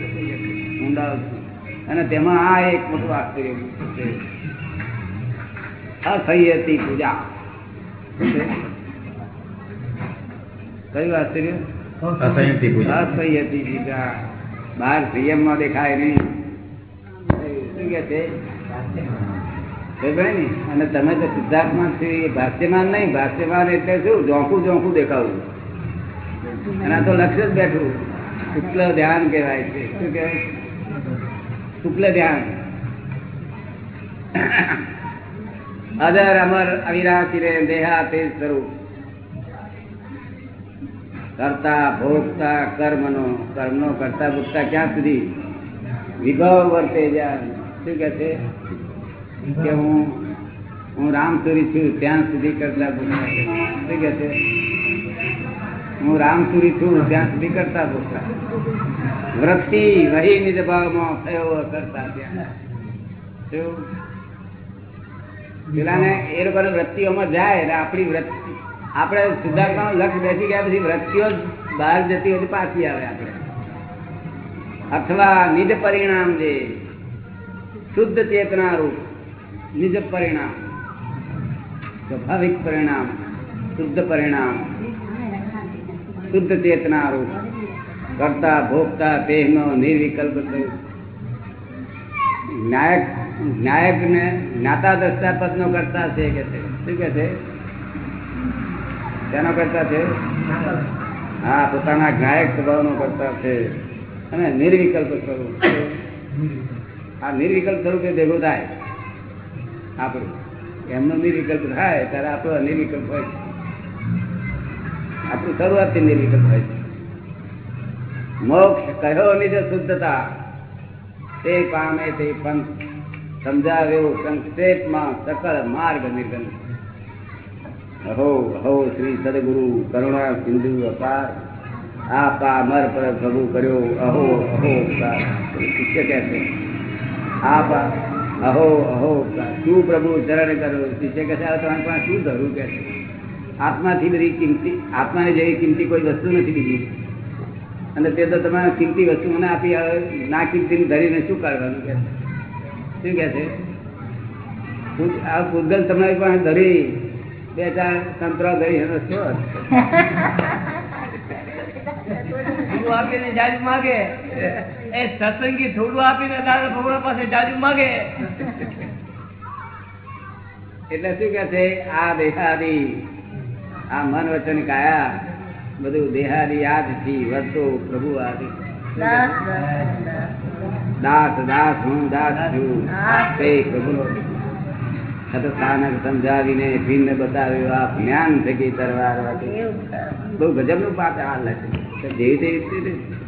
અને તેમાં આ એક મોટું આશ્ચર્ય છે. અસહ્યતી પૂજા? કયું આશ્ચર્ય? અસંયમથી અને તમે તો સિદ્ધાર્થમાં ભાષ્યમાન નહીં. ભાષ્યમાન એટલે શું? ઝોંકું ઝોંકું દેખાવું. અને તો લક્ષ્ય જ બેઠું. શુક્લ ધ્યાન કહેવાય છે. શું કહેવાય? શુક્લ ધ્યાન. અદર અમર અવિરાચિરે દેહા તેજ સ્વરૂપ. કરતા, ભોગતા, કર્મનો કર્મનો કરતા ભોગતા ક્યાં સુધી? વિભવ વર્તે શું કે છે? કે હું હું રામસુરી છું, ત્યાં સુધી કરતા ભોગતા. શું કે છે? હું રામસુરી છું, ત્યાં સુધી કરતા ભોગતા. વૃત્તિ વહી નિજ ભાવમાં થયો કરતા ત્યાં. શું? પેલાને એ લોકો વૃત્તિઓમાં જાય, એટલે આપણી વૃત્તિ આપણે સિદ્ધાર્થમાં લક્ષ બેસી ગયા પછી વૃત્તિઓ બહાર જતી હોય પાછી આવે આપણે. અથવા નિજ પરિણામ જે, શુદ્ધ ચેતના રૂપ, નિજ પરિણામ, સ્વાભાવિક પરિણામ, શુદ્ધ પરિણામ, શુદ્ધ ચેતના રૂપ, કરતા, ભોગતા, તેનો નિર્વિકલ્પ નાયક નાયક ને જ્ઞાતા દસ્તા પદ નો કરતા છે કે શું કે છે? તેનો કરતા છે? હા, પોતાના જ્ઞાયક સ્વભાવનો કરતા છે. અને નિર્વિકલ્પ સ્વરૂપ. આ નિર્વિકલ્પ સ્વરૂપે ભેગું થાય. આપણું. એમનો નિર્વિકલ્પ થાય, ત્યારે આપણો અનિર્વિકલ્પ હોય આપણું શરૂઆતથી નિર્વિકલ્પ હોય છે. મોક્ષ કયો નિજ શુદ્ધતા? તે પામે તે પંથ. સમજાવ્યો સંક્ષેપમાં સકળ માર્ગ નિર્ગંધ અહો અહો શ્રી સદગુરુ, કરુણા સિંધુ અપાર. આ પામર પર પ્રભુ કર્યો, અહો અહો શિષ્ય કહે છે આ પા અહો અહો શું પ્રભુ ચરણ કરો? શિષ્ય કહે છે, "આ તમારી પાસે શું ધરું? કે છે. આત્માથી બધી કિંમતી, આત્માને જેવી કિંમતી કોઈ વસ્તુ નથી બીજી. અને તે તો તમે કિંમતી વસ્તુ મને આપી ના કિંમતી ધરીને શું કરવાનું કે? શું કે છે? આ પૂતગલ તમારી પાસે ધરી. બે ચાર સંતરા ધરી એનો શું થોડું આપીને જાજુ માગે. એ સત્સંગી થોડું આપીને દાદા ભગવાન પાસે જાજુ માગે. એટલે શું કે છે આ દેહાદી આ મન વચન કાયા બધું દેહાદી યાદથી વર્તો પ્રભુ આદિ. દાસ દાસ હું દાસ છું. તે સતત સ્થાનક સમજાવીને ભીન બતાવ્યું આ જ્ઞાન થકી તરવાર બહુ ગજબનું પાપ હાલ તો જેવી તેવી રીતે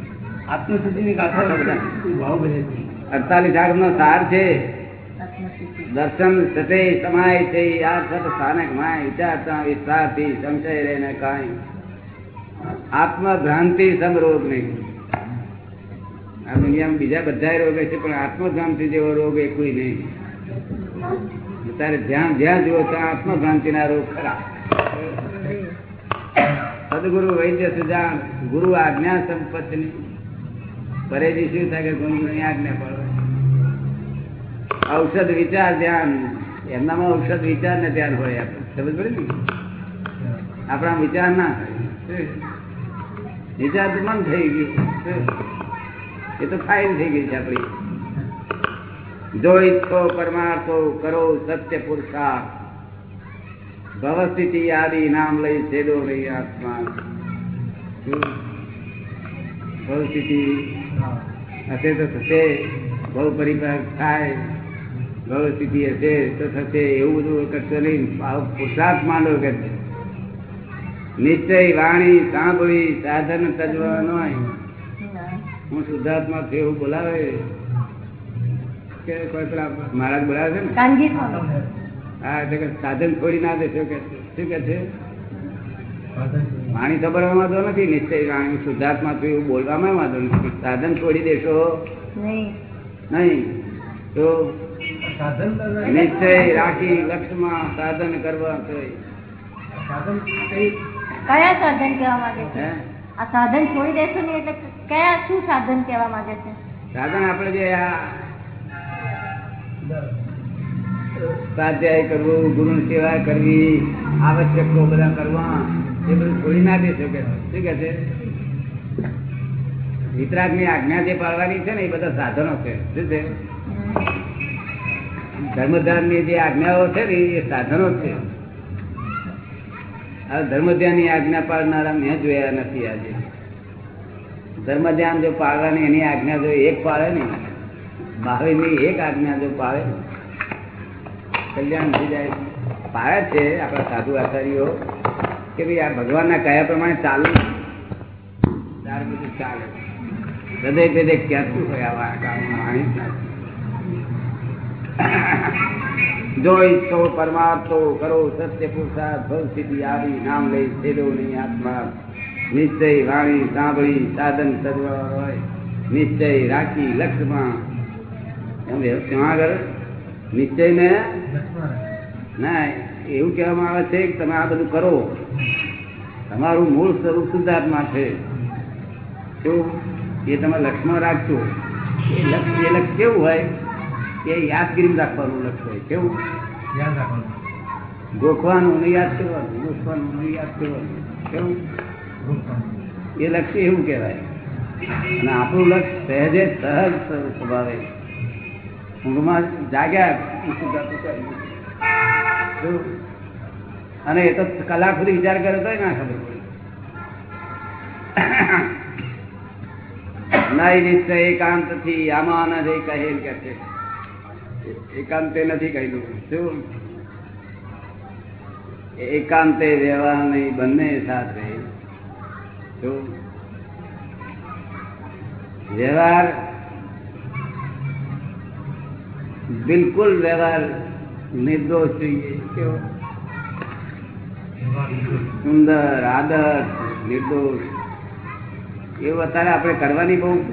આત્મશુદ્ધિની ગાથા અડતાલીસ આઠ નો સાર છે. દર્શન સતે સમાય છે. આ સત સ્થાનક માય વિચારતા વિસ્તારથી સંશય રહીને કાંઈ. આત્મભ્રાંતિ સમરોગ નહીં. આ દુનિયામાં બીજા બધા રોગ છે પણ આત્મભ્રાંતિ જેવો રોગ એ કોઈ નહીં. તારે જ્યાં જ્યાં જુઓ ત્યાં આત્મભ્રાંતિના રોગ ખરા. સદગુરુ વૈદ્ય સુજાન ગુરુ આજ્ઞા સંપત્તિની. પરેજી શું થાય કે ગુરુની આજ્ઞા પડે? ઔષધ વિચાર ધ્યાન. એમનામાં ઔષધ વિચાર ને ધ્યાન હોય આપણે. સમજ પડે ને? આપણા વિચાર ના થાય વિચાર તો મન થઈ ગયું. એ તો ફાઇલ થઈ ગઈ છે આપણી. જો ઈચ્છો પરમાર્થો કરો સત્ય પુરુષાર્થ. ભવસ્થિતિ આદિ નામ લઈ છેદો નહીં આત્મા. ભવસ્થિતિ હશે તો થશે, બહુ પરિપાક થાય. ભવસ્થિતિ હશે તો થશે, એવું બધું કરશો નહીં. પુરુષાર્થ માંડો કે છે. નિશ્ચય, વાણી, સાંભળી, સાધન તજવા નહીં હું શુદ્ધાત્મા થયું બોલાવે. કે કોઈ પેલા મહારાજ બોલાવે છે ને? હા એટલે કે સાધન છોડી ના દેશો કે શું કે છે? વાણી સાંભળવામાં વાંધો નથી નિશ્ચય વાણી શુદ્ધાર્થમાં છું એવું બોલવામાં વાંધો નથી સાધન છોડી દેશો. નહીં. નહીં તો નિશ્ચય રાખી લક્ષ્યમાં સાધન કરવા. કયા સાધન કહેવા માંગે છે? આ સાધન છોડી દેશો ને એટલે કયા શું સાધન કહેવા માંગે છે? સાધન આપણે જે આ સ્વાધ્યાય કરવું ગુરુ સેવા કરવી, આવશ્યકો બધા કરવા, એ બધું છોડી ના દે શકે. શું કે છે? વિતરાગની આજ્ઞા જે પાડવાની છે ને, એ બધા સાધનો છે. શું છે? ધર્મદાનની જે આજ્ઞાઓ છે ને, એ સાધનો છે. આ ધર્મધ્યાનની આજ્ઞા પાળનારા મેં જોયા નથી આજે. ધર્મ ધ્યાન જો પાળવાની, એની આજ્ઞા જો એક પાડે ને મહાવીરની એક આજ્ઞા જો પાળે કલ્યાણ થઈ જાય. પાળે છે આપણા સાધુ આચાર્યો કે ભાઈ આ ભગવાનના કયા પ્રમાણે ચાલુ. ત્યાર બધું ચાલે. હૃદય પેદે ક્યાંથી હોય આવા કામમાં જો ઈચ્છો પરમાર્થો કરો, સત્ય પુરુષાર્થ, ભવ સિદ્ધિ આવી નામ લઈ છેડો નહીં આત્મા. નિશ્ચય વાણી સાંભળી સાધન સજવા હોય. નિશ્ચય રાખી લક્ષ્યમાં એમ ત્યાં આગળ નિશ્ચય ને એવું કહેવામાં આવે છે કે તમે આ બધું કરો. તમારું મૂળ સ્વરૂપ શુદ્ધાત્મા છે. શું એ તમે લક્ષ્યમાં રાખજો. એ લક્ષ્ય એ લક્ષ્ય કેવું હોય? એ યાદગીરી રાખવાનું લક્ષ્ય હોય. કેવું? યાદ રાખવાનું. ગોખવાનું ને યાદ કરવાનું. ગોખવાનું ને યાદ કરવાનું. કેવું? એ લક્ષ્ય એવું કહેવાય. અને આપણું લક્ષ્ય સહેજે સહજ સ્વભાવે ઊંઘમાં જાગ્યા? અને એ તો કલાક સુધી વિચાર કર્યો તો ના ખબર નહીં નિશ્ચય એકાંતથી આમાં નથી કહેલ કે છે. એકાંતે નથી કહ્યું શું? એકાંતે વ્યવહાર નહીં, બંને સાથે વ્યવહાર બિલકુલ વ્યવહાર નિર્દોષ જોઈએ કેવો? સુંદર આદર્શ નિર્દોષ. એવું અત્યારે આપણે કરવાની બહુ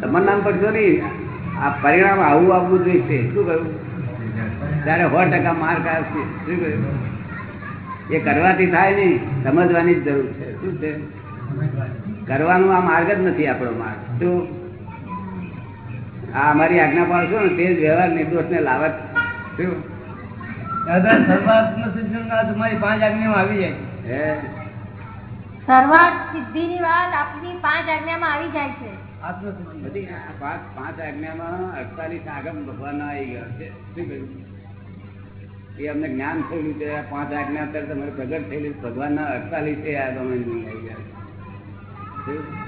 તમન્ના પડશો નહીં. આ પરિણામ આવું આવવું જોઈએ છે શું કહ્યું? ત્યારે સો ટકા માર્ક આવશે. શું કહ્યું? એ કરવાથી થાય નહીં. સમજવાની જ જરૂર છે. શું છે? કરવાનો આ માર્ગ જ નથી આપણો માર્ગ. શું? આ અમારી આજ્ઞા પાડશો ને તે જ વ્યવહાર નિર્દોષ ને લાવત. શું? દાદા સર્વાત્મ સિદ્ધિના તમારી પાંચ આજ્ઞામાં આવી જાય. હે? સર્વાર્થ સિદ્ધિની વાત આપની પાંચ આજ્ઞામાં આવી જાય છે. પાંચ પાંચ આજ્ઞામાં અડતાલીસ આગમ ભગવાન આવી ગયો છે. શું કહ્યું? એ અમને જ્ઞાન થયેલું છે. પાંચ આજ્ઞા અત્યારે તમારે પ્રગટ થયેલી ભગવાનના અડતાલીસ આગમ આવી ગયા છે. શું?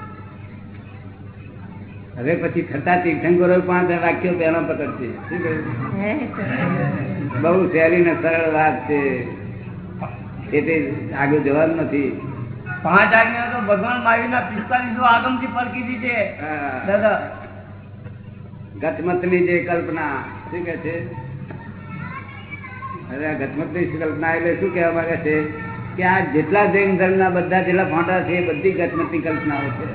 હવે પછી થતા તીર્થંકરો પાંચ વાક્યો પહેલા પકડશે છે. બહુ સહેલી ને સરળ વાત છે. એટલે આગળ જવાનું નથી. પાંચ આજ્ઞા તો ભગવાન મહાવીરના પિસ્તાલીસો આગમથી દી છે. હા. દાદા. ગતમતની જે કલ્પના શું કે છે? અરે આ ગતમતની કલ્પના એટલે શું કહેવા માંગે છે? કે આ જેટલા જૈન ધર્મ ના બધા જેટલા ફોટા છે એ બધી ગતમતની કલ્પનાઓ છે.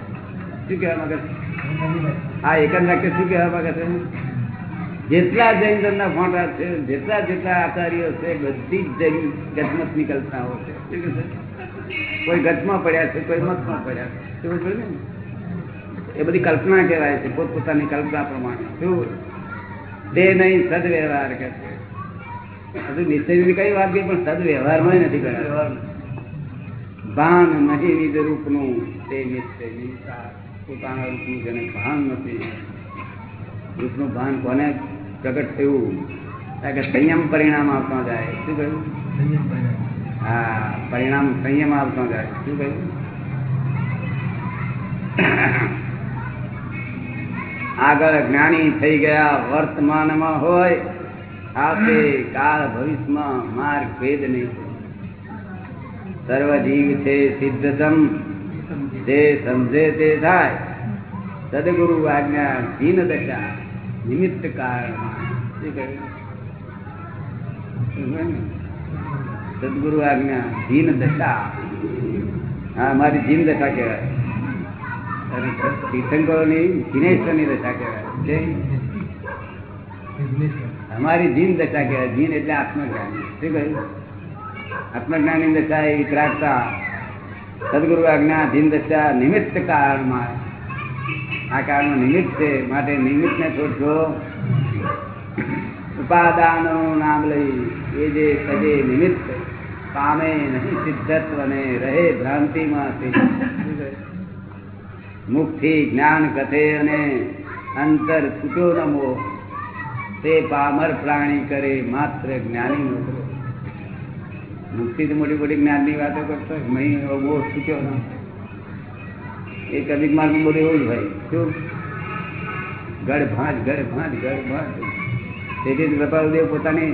શું કહેવા માંગે છે? આ એક જ વાક્ય શું કહેવા માંગે છે? જેટલા જૈન ધર્મના ફોટા છે, જેટલા જેટલા આચાર્યો છે, બધી જ જૈન ગતમતની કલ્પનાઓ છે. કોઈ ગતમાં પડ્યા છે, કોઈ મતમાં પડ્યા છે. એ બધી કલ્પના કહેવાય છે, પોતપોતાની કલ્પના પ્રમાણે. શું તે નહીં, સદવ્યવહાર કે છે. હજુ નિશ્ચયની કઈ વાત ગઈ પણ સદવ્યવહારમાં નથી કર્યા ભાન નહીં નિજ રૂપનું તે નિશ્ચયની સાર. પોતાના રૂપનું જેને ભાન નથી રૂપનું ભાન કોને પ્રગટ થયું? કે સંયમ પરિણામ આવતો જાય. શું કહ્યું? હા પરિણામ સંયમ આવતો જાય. શું કહ્યું? આગળ જ્ઞાની થઈ ગયા વર્તમાનમાં હોય આપે કાળ ભવિષ્યમાં માર્ગ ભેદ નહીં. સર્વ જીવ છે સિદ્ધતમ. જે સમજે તે થાય. સદગુરુ આજ્ઞા દીન દશા, નિમિત્ત ને? સદગુરુ આજ્ઞા દીન દશા. હા, મારી જીન દશા કહેવાય. અને તીર્થંકરોની જીનેશ્વરની દશા કહેવાય. અમારી જીન દશા કહેવાય. જીન એટલે આત્મજ્ઞાન. શું કહ્યું આત્મજ્ઞાનની દશા એ વિતરાગતા સદગુરુ આજ્ઞા જીન દશા નિમિત્ત કારણમાં આ કારણ નિમિત્ત છે. માટે નિમિત્તને છોડશો. ઉપાદાનનું નામ લઈ એ જે સજે નિમિત્ત પામે નહીં સિદ્ધત્વને રહે ભ્રાંતિમાં? મુખથી જ્ઞાન કથે અને અંતર છૂટો નમો. તે પામર પ્રાણી કરે માત્ર જ્ઞાની નો મુખથી તો મોટી મોટી જ્ઞાનની વાતો કરતો મહી બહુ શીખ્યો ન. એ કદીક માર્ગ બોલે એવું જ ભાઈ શું? ગઢ ભાંજ ગઢ ભાંજ ગઢ ભાંજ. તેથી જ કૃપાળુદેવ પોતાની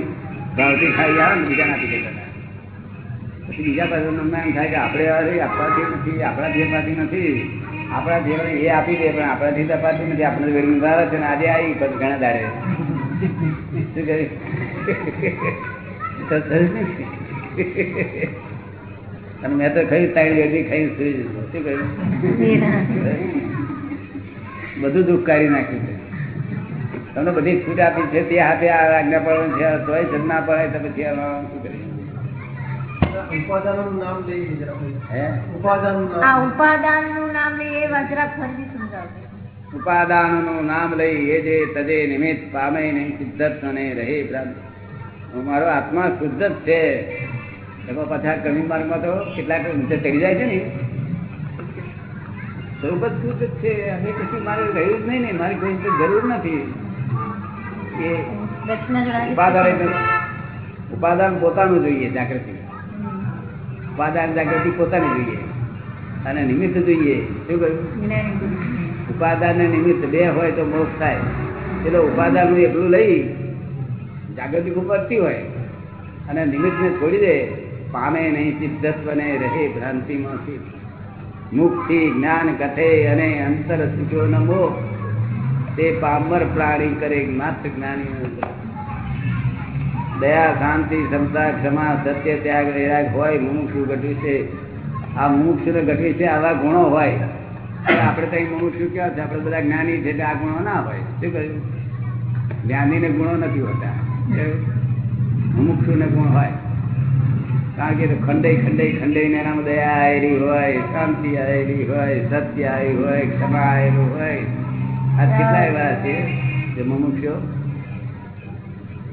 ભાવથી ખાઈ આવે ને બીજા નાખી દેતા પછી બીજા પાસે તમને એમ થાય કે આપણે અરે આપણાથી નથી આપણા જેમાંથી નથી. આપણા ધ્યેય એ આપી દે પણ આપણાથી તો અપાતું નથી. આપણે વેરમી આવે છે ને આજે આવી પછી ઘણા દાડે. શું કહ્યું? અને મેં તો ખાઈ ત્રણ વેરમી ખાઈ સુઈ જતો શું કહ્યું? બધું દુઃખ કાઢી નાખ્યું છે. તમને બધી છૂટ આપી છે તે હાથે આ આજ્ઞા પડવાનું છે તોય જ ના પડે તો પછી શું કરીએ? ઉપાદાનનું નામ લઈએ ઉપાદાનનું નામ. ઉપાદાનનું લઈ એ વજરાત ફરીથી સમજાવજો. ઉપાદાનનું નામ લઈ એ જે તદે નિમિત્ત પામે નહીં શુદ્ધત્વ નહીં રહે ભ્રાંત મારો આત્મા શુદ્ધ જ છે. એમાં પાછા કમી માર્ગમાં તો કેટલાક ઊંચે ચડી જાય છે ને. સ્વરૂપ શુદ્ધ છે. અને પછી મારે રહ્યું જ નહીં ને. મારી કોઈ જરૂર નથી. એ ઉપાદાન ઉપાદાન પોતાનું જોઈએ જાગૃતિ. ઉપાદાન જાગૃતિ પોતાની જોઈએ. અને નિમિત્ત જોઈએ. શું કહ્યું? ઉપાદાન ને નિમિત્ત બે હોય તો મોક્ષ થાય. એટલે ઉપાદાન એટલું લઈ જાગૃતિ ઉપરથી હોય. અને નિમિત્ત ને છોડી દે. પામે નહીં સિદ્ધત્વ ને રહે ભ્રાંતિમાંથી. મુક્તિ, જ્ઞાન, કથે અને અંતર સુખ્યો નમો. તે પામર પ્રાણી કરે માત્ર જ્ઞાની દયા, શાંતિ, ક્ષમતા, ક્ષમા, સત્ય, ત્યાગ, વૈરાગ હોય, મુમુક્ષુ ઘટ્યું છે. આ મુમુક્ષુ ને ઘટવી છે આવા ગુણો હોય. આપણે કઈ મુમુક્ષુ કહેવાય છે. આપણે બધા જ્ઞાની છે આ ગુણો ના હોય. શું કહ્યું? જ્ઞાની ને ગુણો નથી હોતા. મુમુક્ષુ ને ગુણ હોય. કારણ કે ખંડે ખંડે ખંડે ને એનામાં દયા આવેલી હોય, શાંતિ આવેલી હોય, સત્ય આવી હોય, ક્ષમા આવેલું હોય. આ કેટલા એવા છે જે મનુષ્યો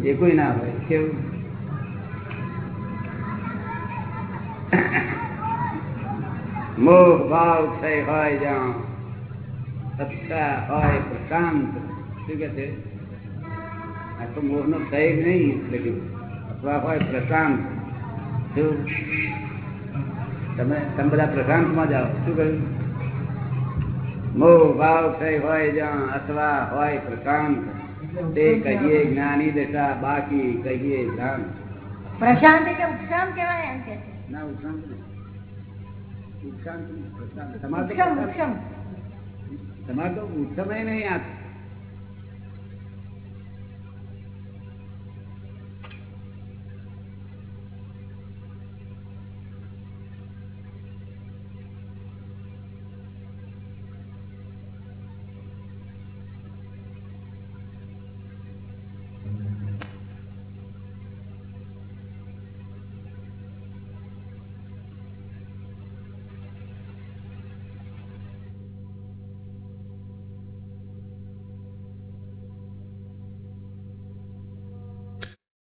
એ કોઈ ના હોય. કેવું? મોહ, ભાવ, ક્ષય હોય જ્યાં સત્તા હોય, પ્રશાંત. શું કે છે? આ તો મોહ નો ક્ષય નહીં, એટલે કે અથવા હોય, પ્રશાંત. શું તમે તમે બધા પ્રશાંતમાં જાઓ શું કહ્યું? મોહ ભાવ ક્ષય હોય જ્યાં અથવા હોય પ્રશાંત તે કહીએ જ્ઞાની દશા બાકી કહીએ ધ્યાન પ્રશાંત એટલે ઉપશાંત કહેવાય એમ કે ના ઉપશાંત ઉપશાંત. તમારે તો ઉપશમ તમારે તો ઉત્સમય નહીં આ